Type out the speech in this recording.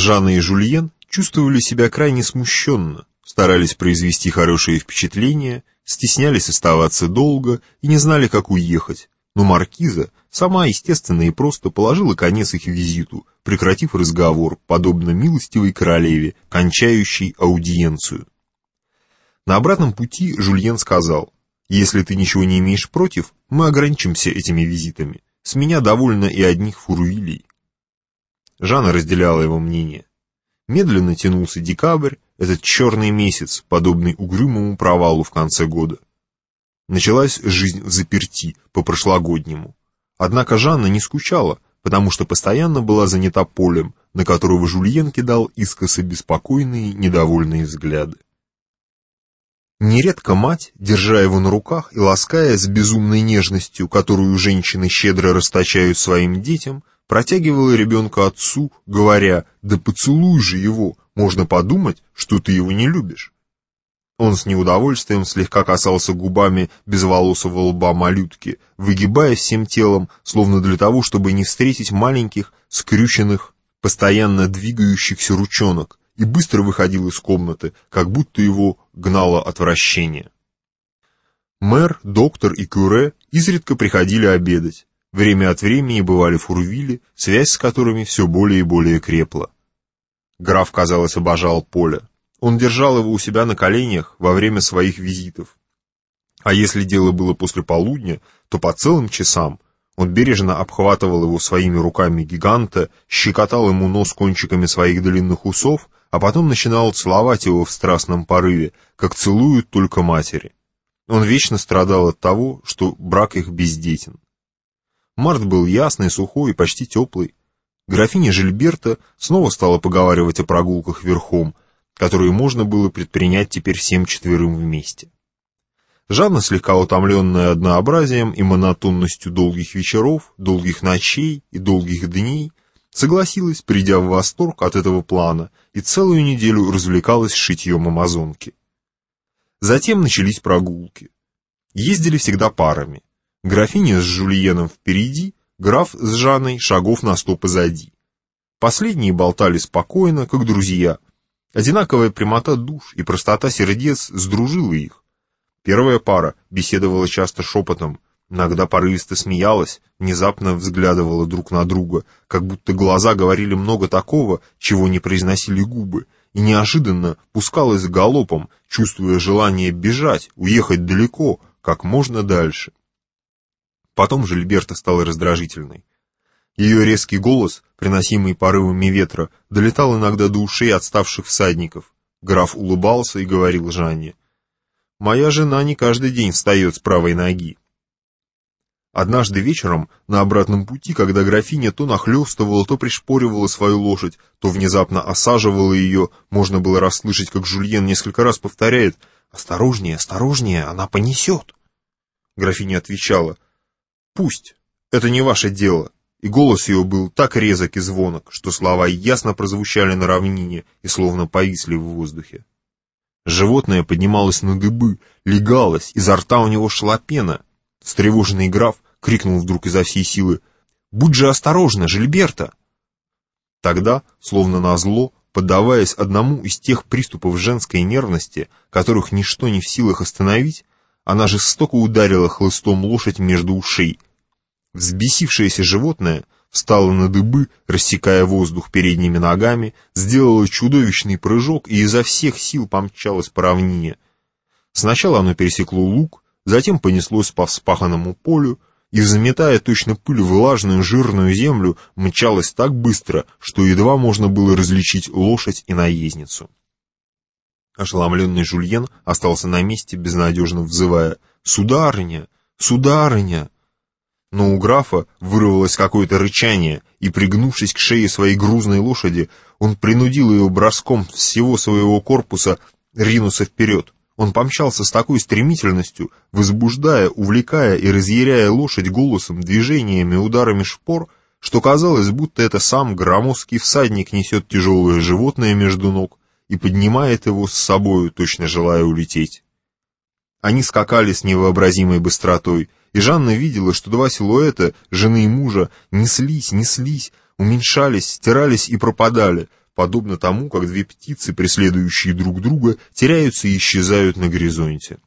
Жанна и Жульен чувствовали себя крайне смущенно, старались произвести хорошее впечатление, стеснялись оставаться долго и не знали, как уехать, но маркиза сама, естественно и просто положила конец их визиту, прекратив разговор, подобно милостивой королеве, кончающей аудиенцию. На обратном пути Жульен сказал, «Если ты ничего не имеешь против, мы ограничимся этими визитами. С меня довольно и одних фурвилей». Жанна разделяла его мнение. Медленно тянулся декабрь, этот черный месяц, подобный угрюмому провалу в конце года. Началась жизнь в заперти, по прошлогоднему. Однако Жанна не скучала, потому что постоянно была занята полем, на которого Жульен кидал искоса беспокойные, недовольные взгляды. Нередко мать, держа его на руках и лаская с безумной нежностью, которую женщины щедро расточают своим детям, протягивала ребенка отцу, говоря «Да поцелуй же его, можно подумать, что ты его не любишь». Он с неудовольствием слегка касался губами безволосого лба малютки, выгибаясь всем телом, словно для того, чтобы не встретить маленьких, скрюченных, постоянно двигающихся ручонок, и быстро выходил из комнаты, как будто его гнало отвращение. Мэр, доктор и кюре изредка приходили обедать, Время от времени бывали фурвили, связь с которыми все более и более крепла. Граф, казалось, обожал поле. Он держал его у себя на коленях во время своих визитов. А если дело было после полудня, то по целым часам он бережно обхватывал его своими руками гиганта, щекотал ему нос кончиками своих длинных усов, а потом начинал целовать его в страстном порыве, как целуют только матери. Он вечно страдал от того, что брак их бездетен. Март был ясный, сухой и почти теплый. Графиня Жильберта снова стала поговаривать о прогулках верхом, которые можно было предпринять теперь всем четверым вместе. Жанна, слегка утомленная однообразием и монотонностью долгих вечеров, долгих ночей и долгих дней, согласилась, придя в восторг от этого плана, и целую неделю развлекалась шитьем амазонки. Затем начались прогулки. Ездили всегда парами. Графиня с Жульеном впереди, граф с Жанной шагов на сто позади. Последние болтали спокойно, как друзья. Одинаковая прямота душ и простота сердец сдружила их. Первая пара беседовала часто шепотом, иногда порывисто смеялась, внезапно взглядывала друг на друга, как будто глаза говорили много такого, чего не произносили губы, и неожиданно пускалась галопом, чувствуя желание бежать, уехать далеко, как можно дальше. Потом Жильберта стала раздражительной. Ее резкий голос, приносимый порывами ветра, долетал иногда до ушей отставших всадников. Граф улыбался и говорил Жанне, «Моя жена не каждый день встает с правой ноги». Однажды вечером, на обратном пути, когда графиня то нахлёстывала, то пришпоривала свою лошадь, то внезапно осаживала ее, можно было расслышать, как Жульен несколько раз повторяет «Осторожнее, осторожнее, она понесет». Графиня отвечала — Пусть. Это не ваше дело. И голос ее был так резок и звонок, что слова ясно прозвучали на равнине и словно повисли в воздухе. Животное поднималось на дыбы, легалось, изо рта у него шла пена. Встревоженный граф крикнул вдруг изо всей силы «Будь же осторожна, Жильберта!» Тогда, словно назло, поддаваясь одному из тех приступов женской нервности, которых ничто не в силах остановить, она жестоко ударила хлыстом лошадь между ушей. Взбесившееся животное встало на дыбы, рассекая воздух передними ногами, сделало чудовищный прыжок и изо всех сил помчалось по равнине. Сначала оно пересекло луг, затем понеслось по вспаханному полю, и, заметая точно пыль влажную жирную землю, мчалось так быстро, что едва можно было различить лошадь и наездницу. Ошеломленный Жульен остался на месте, безнадежно взывая «Сударыня! Сударыня!» Но у графа вырвалось какое-то рычание, и, пригнувшись к шее своей грузной лошади, он принудил ее броском всего своего корпуса ринуться вперед. Он помчался с такой стремительностью, возбуждая, увлекая и разъяряя лошадь голосом, движениями, ударами шпор, что казалось, будто это сам громоздкий всадник несет тяжелое животное между ног, и поднимает его с собою, точно желая улететь. Они скакали с невообразимой быстротой, и Жанна видела, что два силуэта, жены и мужа, неслись, неслись, уменьшались, стирались и пропадали, подобно тому, как две птицы, преследующие друг друга, теряются и исчезают на горизонте.